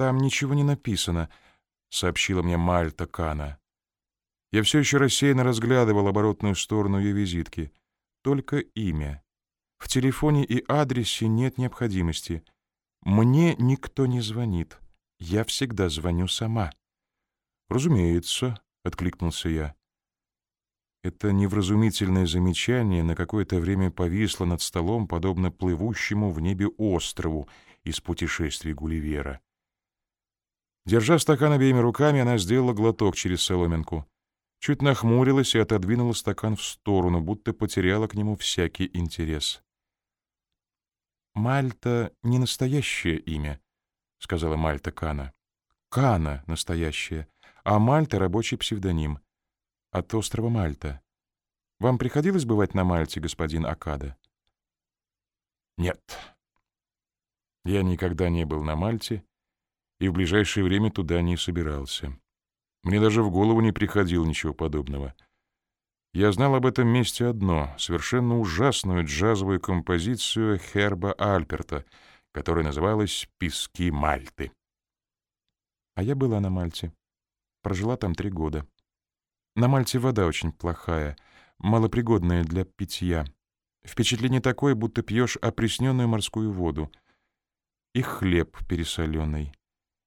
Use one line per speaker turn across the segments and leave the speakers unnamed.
«Там ничего не написано», — сообщила мне Мальта Кана. Я все еще рассеянно разглядывал оборотную сторону ее визитки. Только имя. В телефоне и адресе нет необходимости. Мне никто не звонит. Я всегда звоню сама. «Разумеется», — откликнулся я. Это невразумительное замечание на какое-то время повисло над столом, подобно плывущему в небе острову из путешествий Гулливера. Держа стакан обеими руками, она сделала глоток через соломинку. Чуть нахмурилась и отодвинула стакан в сторону, будто потеряла к нему всякий интерес. «Мальта — не настоящее имя», — сказала Мальта Кана. «Кана — настоящее, а Мальта — рабочий псевдоним от острова Мальта. Вам приходилось бывать на Мальте, господин Акада? Нет. Я никогда не был на Мальте и в ближайшее время туда не собирался. Мне даже в голову не приходило ничего подобного. Я знал об этом месте одно — совершенно ужасную джазовую композицию Херба Альперта, которая называлась «Пески Мальты». А я была на Мальте. Прожила там три года. На Мальте вода очень плохая, малопригодная для питья. Впечатление такое, будто пьешь опресненную морскую воду. И хлеб пересоленный.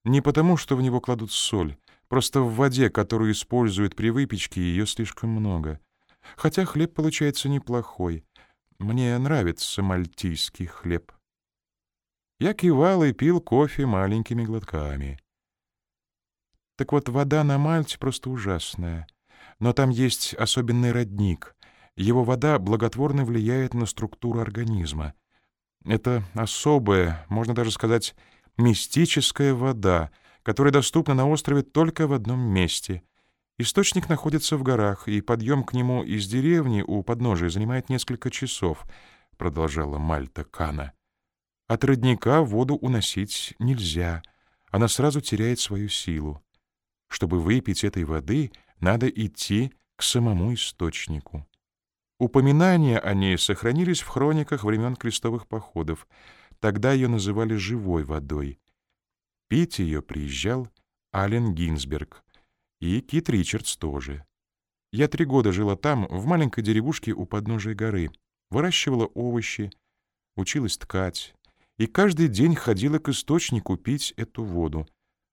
Не потому, что в него кладут соль, просто в воде, которую используют при выпечке, ее слишком много. Хотя хлеб получается неплохой. Мне нравится мальтийский хлеб. Я кивал и пил кофе маленькими глотками. Так вот, вода на Мальте просто ужасная. Но там есть особенный родник. Его вода благотворно влияет на структуру организма. Это особая, можно даже сказать, мистическая вода, которая доступна на острове только в одном месте. Источник находится в горах, и подъем к нему из деревни у подножия занимает несколько часов, продолжала Мальта Кана. От родника воду уносить нельзя, она сразу теряет свою силу. Чтобы выпить этой воды, надо идти к самому источнику. Упоминания о ней сохранились в хрониках времен крестовых походов. Тогда ее называли живой водой. Пить ее приезжал Ален Гинзберг и Кит Ричардс тоже. Я три года жила там, в маленькой деревушке у подножия горы, выращивала овощи, училась ткать и каждый день ходила к источнику пить эту воду.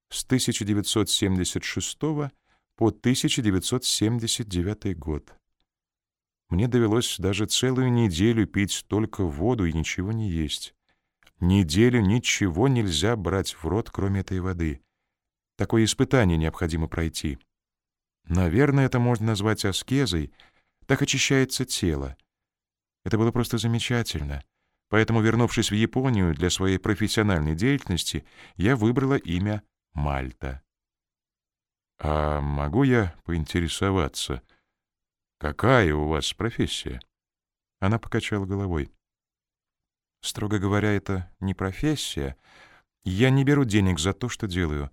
С 1976 по 1979 год. Мне довелось даже целую неделю пить только воду и ничего не есть. Неделю ничего нельзя брать в рот, кроме этой воды. Такое испытание необходимо пройти. Наверное, это можно назвать аскезой, так очищается тело. Это было просто замечательно. Поэтому, вернувшись в Японию для своей профессиональной деятельности, я выбрала имя Мальта. «А могу я поинтересоваться, какая у вас профессия?» Она покачала головой. «Строго говоря, это не профессия. Я не беру денег за то, что делаю.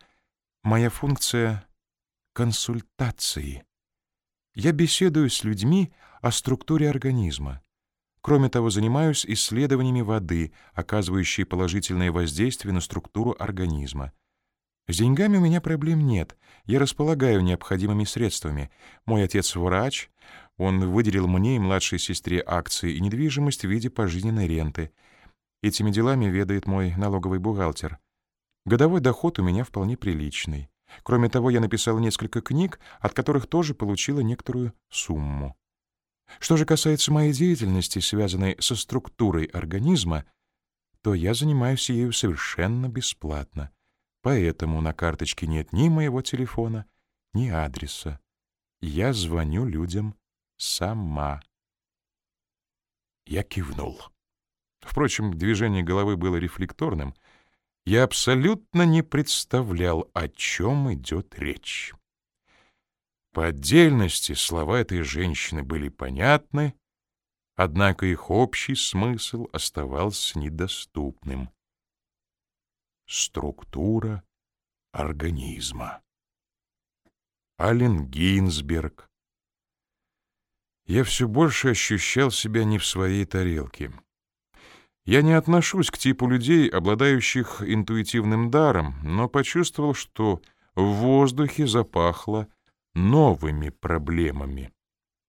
Моя функция — консультации. Я беседую с людьми о структуре организма. Кроме того, занимаюсь исследованиями воды, оказывающей положительное воздействие на структуру организма. С деньгами у меня проблем нет. Я располагаю необходимыми средствами. Мой отец врач. Он выделил мне и младшей сестре акции и недвижимость в виде пожизненной ренты. Этими делами ведает мой налоговый бухгалтер. Годовой доход у меня вполне приличный. Кроме того, я написал несколько книг, от которых тоже получила некоторую сумму. Что же касается моей деятельности, связанной со структурой организма, то я занимаюсь ею совершенно бесплатно. Поэтому на карточке нет ни моего телефона, ни адреса. Я звоню людям сама. Я кивнул. Впрочем, движение головы было рефлекторным. Я абсолютно не представлял, о чем идет речь. По отдельности слова этой женщины были понятны, однако их общий смысл оставался недоступным структура организма. Ален Гинзберг. Я все больше ощущал себя не в своей тарелке. Я не отношусь к типу людей, обладающих интуитивным даром, но почувствовал, что в воздухе запахло новыми проблемами.